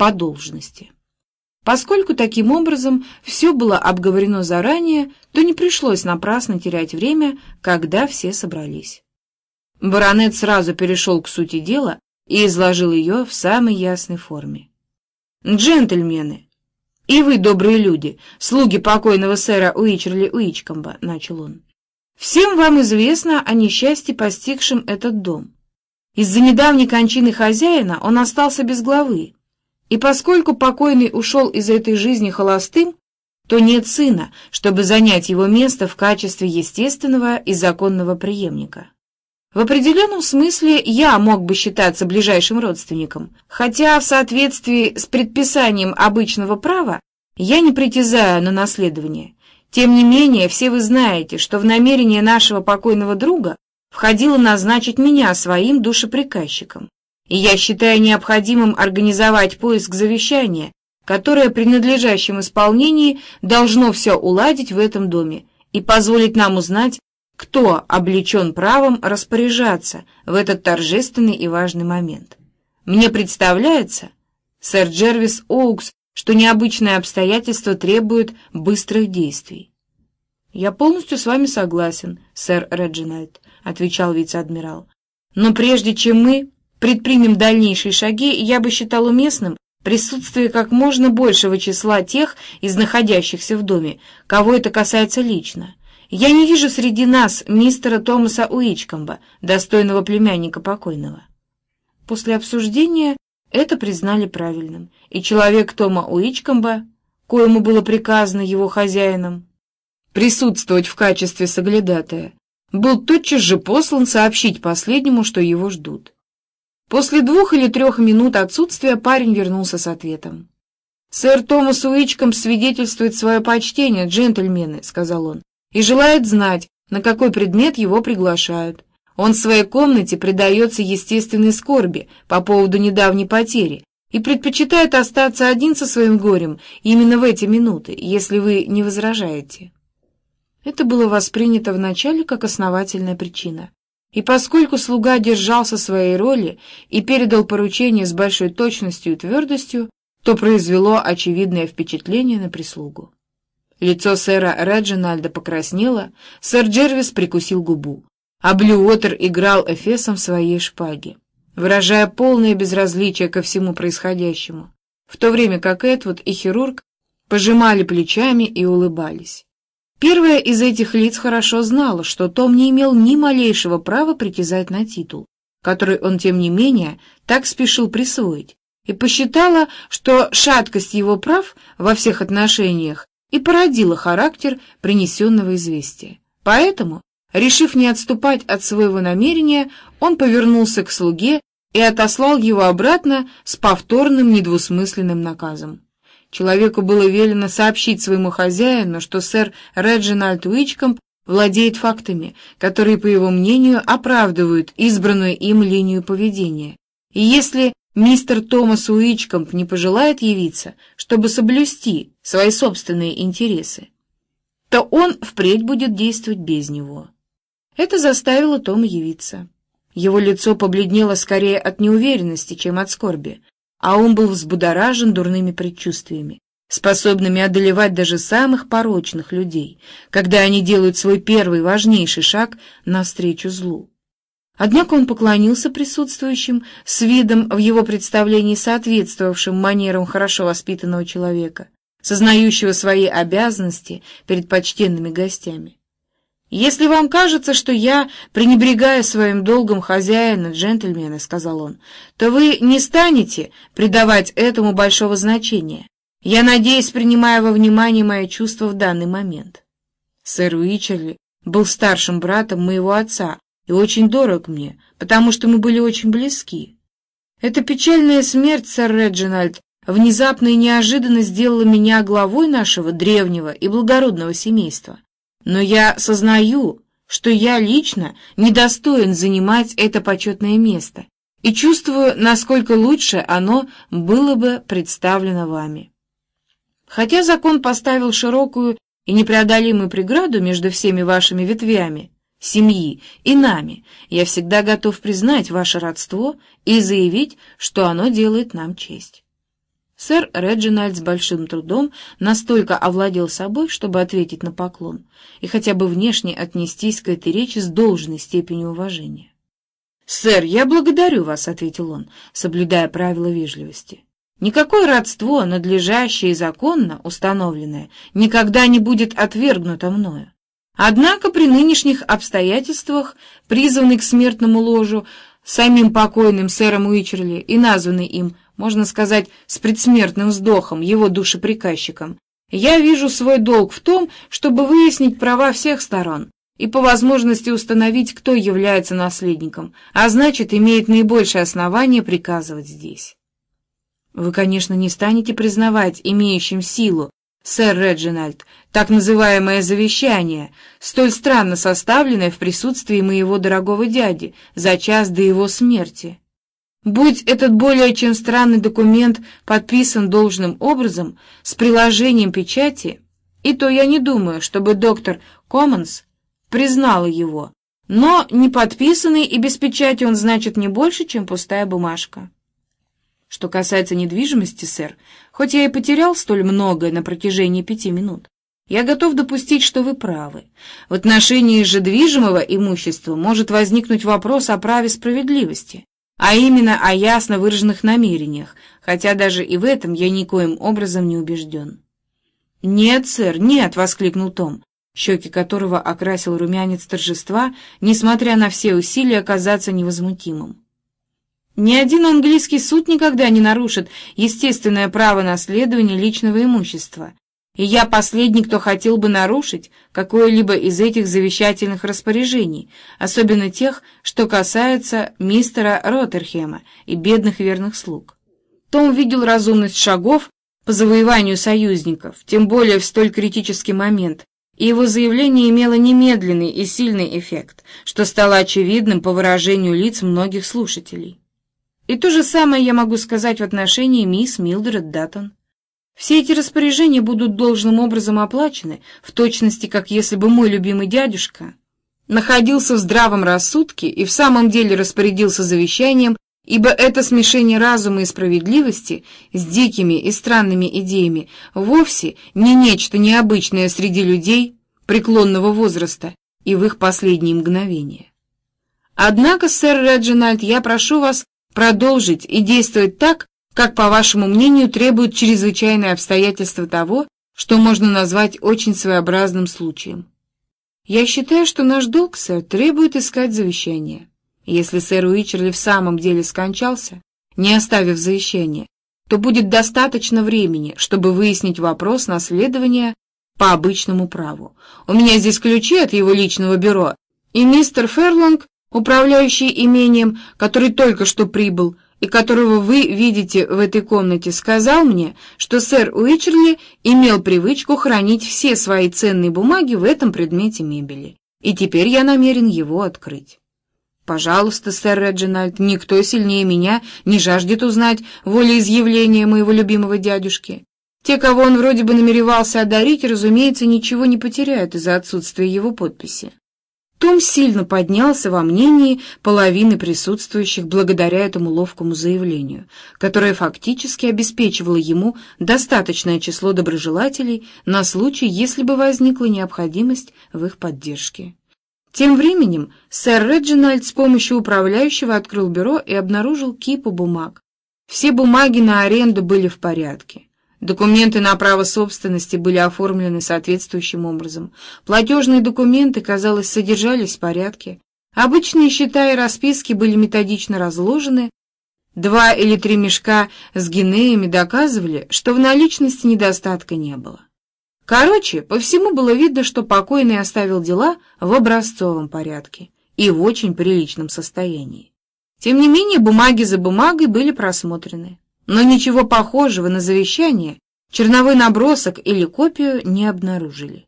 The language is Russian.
по должности. Поскольку таким образом все было обговорено заранее, то не пришлось напрасно терять время, когда все собрались. Баронет сразу перешел к сути дела и изложил ее в самой ясной форме. «Джентльмены, и вы, добрые люди, слуги покойного сэра Уичерли Уичкомба», — начал он, — «всем вам известно о несчастье, постигшем этот дом. Из-за недавней кончины хозяина он остался без главы, и поскольку покойный ушел из этой жизни холостым, то нет сына, чтобы занять его место в качестве естественного и законного преемника. В определенном смысле я мог бы считаться ближайшим родственником, хотя в соответствии с предписанием обычного права я не притязаю на наследование. Тем не менее, все вы знаете, что в намерение нашего покойного друга входило назначить меня своим душеприказчиком и я считаю необходимым организовать поиск завещания, которое при надлежащем исполнении должно все уладить в этом доме и позволить нам узнать, кто облечен правом распоряжаться в этот торжественный и важный момент. Мне представляется, сэр Джервис Оукс, что необычные обстоятельства требуют быстрых действий. «Я полностью с вами согласен, сэр Реджинальд», — отвечал вице-адмирал. «Но прежде чем мы предпримем дальнейшие шаги, я бы считал уместным присутствие как можно большего числа тех из находящихся в доме, кого это касается лично. Я не вижу среди нас мистера Томаса Уичкомба, достойного племянника покойного. После обсуждения это признали правильным, и человек Тома Уичкомба, коему было приказано его хозяином, присутствовать в качестве соглядатая, был тотчас же послан сообщить последнему, что его ждут. После двух или трех минут отсутствия парень вернулся с ответом. «Сэр Томас Уичком свидетельствует свое почтение, джентльмены», — сказал он, «и желает знать, на какой предмет его приглашают. Он в своей комнате предается естественной скорби по поводу недавней потери и предпочитает остаться один со своим горем именно в эти минуты, если вы не возражаете». Это было воспринято вначале как основательная причина. И поскольку слуга держался своей роли и передал поручение с большой точностью и твердостью, то произвело очевидное впечатление на прислугу. Лицо сэра Реджинальда покраснело, сэр Джервис прикусил губу, а Блюотер играл эфесом своей шпаги, выражая полное безразличие ко всему происходящему, в то время как Эдвуд и хирург пожимали плечами и улыбались. Первая из этих лиц хорошо знала, что Том не имел ни малейшего права притязать на титул, который он, тем не менее, так спешил присвоить, и посчитала, что шаткость его прав во всех отношениях и породила характер принесенного известия. Поэтому, решив не отступать от своего намерения, он повернулся к слуге и отослал его обратно с повторным недвусмысленным наказом. Человеку было велено сообщить своему хозяину, что сэр Реджинальд Уичкомп владеет фактами, которые, по его мнению, оправдывают избранную им линию поведения. И если мистер Томас Уичкомп не пожелает явиться, чтобы соблюсти свои собственные интересы, то он впредь будет действовать без него. Это заставило Тома явиться. Его лицо побледнело скорее от неуверенности, чем от скорби а он был взбудоражен дурными предчувствиями, способными одолевать даже самых порочных людей, когда они делают свой первый важнейший шаг навстречу злу. Однако он поклонился присутствующим с видом в его представлении соответствовавшим манерам хорошо воспитанного человека, сознающего свои обязанности перед почтенными гостями. «Если вам кажется, что я пренебрегаю своим долгом хозяина, джентльмена, — сказал он, — то вы не станете придавать этому большого значения. Я надеюсь, принимая во внимание мои чувства в данный момент. Сэр Уичерли был старшим братом моего отца и очень дорог мне, потому что мы были очень близки. Эта печальная смерть, сэр Реджинальд, внезапно и неожиданно сделала меня главой нашего древнего и благородного семейства. Но я сознаю, что я лично недостоин занимать это почетное место и чувствую, насколько лучше оно было бы представлено вами. Хотя закон поставил широкую и непреодолимую преграду между всеми вашими ветвями, семьи и нами, я всегда готов признать ваше родство и заявить, что оно делает нам честь. Сэр Реджинальд с большим трудом настолько овладел собой, чтобы ответить на поклон и хотя бы внешне отнестись к этой речи с должной степенью уважения. «Сэр, я благодарю вас», — ответил он, соблюдая правила вежливости. «Никакое родство, надлежащее и законно установленное, никогда не будет отвергнуто мною. Однако при нынешних обстоятельствах, призванный к смертному ложу самим покойным сэром Уичерли и названный им можно сказать, с предсмертным вздохом, его душеприказчиком, я вижу свой долг в том, чтобы выяснить права всех сторон и по возможности установить, кто является наследником, а значит, имеет наибольшее основание приказывать здесь. Вы, конечно, не станете признавать имеющим силу, сэр Реджинальд, так называемое завещание, столь странно составленное в присутствии моего дорогого дяди за час до его смерти. Будь этот более чем странный документ подписан должным образом с приложением печати, и то я не думаю, чтобы доктор Коммонс признала его, но не подписанный и без печати он значит не больше, чем пустая бумажка. Что касается недвижимости, сэр, хоть я и потерял столь многое на протяжении пяти минут, я готов допустить, что вы правы. В отношении же движимого имущества может возникнуть вопрос о праве справедливости а именно о ясно выраженных намерениях, хотя даже и в этом я никоим образом не убежден. «Нет, сэр, нет!» — воскликнул Том, щеки которого окрасил румянец торжества, несмотря на все усилия оказаться невозмутимым. Ни один английский суд никогда не нарушит естественное право наследования личного имущества, и я последний, кто хотел бы нарушить какое-либо из этих завещательных распоряжений, особенно тех, что касаются мистера Роттерхема и бедных верных слуг. Том видел разумность шагов по завоеванию союзников, тем более в столь критический момент, и его заявление имело немедленный и сильный эффект, что стало очевидным по выражению лиц многих слушателей. И то же самое я могу сказать в отношении мисс Милдред Даттон. Все эти распоряжения будут должным образом оплачены, в точности, как если бы мой любимый дядюшка находился в здравом рассудке и в самом деле распорядился завещанием, ибо это смешение разума и справедливости с дикими и странными идеями вовсе не нечто необычное среди людей преклонного возраста и в их последние мгновения. Однако, сэр Реджинальд, я прошу вас продолжить и действовать так, как, по вашему мнению, требуют чрезвычайные обстоятельства того, что можно назвать очень своеобразным случаем? Я считаю, что наш долг, сэр, требует искать завещание. Если сэр Уичерли в самом деле скончался, не оставив завещание, то будет достаточно времени, чтобы выяснить вопрос наследования по обычному праву. У меня здесь ключи от его личного бюро, и мистер Ферлонг, управляющий имением, который только что прибыл, и которого вы видите в этой комнате, сказал мне, что сэр Уичерли имел привычку хранить все свои ценные бумаги в этом предмете мебели, и теперь я намерен его открыть. Пожалуйста, сэр Реджинальд, никто сильнее меня не жаждет узнать волеизъявления моего любимого дядюшки. Те, кого он вроде бы намеревался одарить, разумеется, ничего не потеряют из-за отсутствия его подписи. Том сильно поднялся во мнении половины присутствующих благодаря этому ловкому заявлению, которое фактически обеспечивало ему достаточное число доброжелателей на случай, если бы возникла необходимость в их поддержке. Тем временем сэр Реджинальд с помощью управляющего открыл бюро и обнаружил кипу бумаг. Все бумаги на аренду были в порядке. Документы на право собственности были оформлены соответствующим образом. Платежные документы, казалось, содержались в порядке. Обычные счета и расписки были методично разложены. Два или три мешка с гинеями доказывали, что в наличности недостатка не было. Короче, по всему было видно, что покойный оставил дела в образцовом порядке и в очень приличном состоянии. Тем не менее, бумаги за бумагой были просмотрены но ничего похожего на завещание, черновой набросок или копию не обнаружили.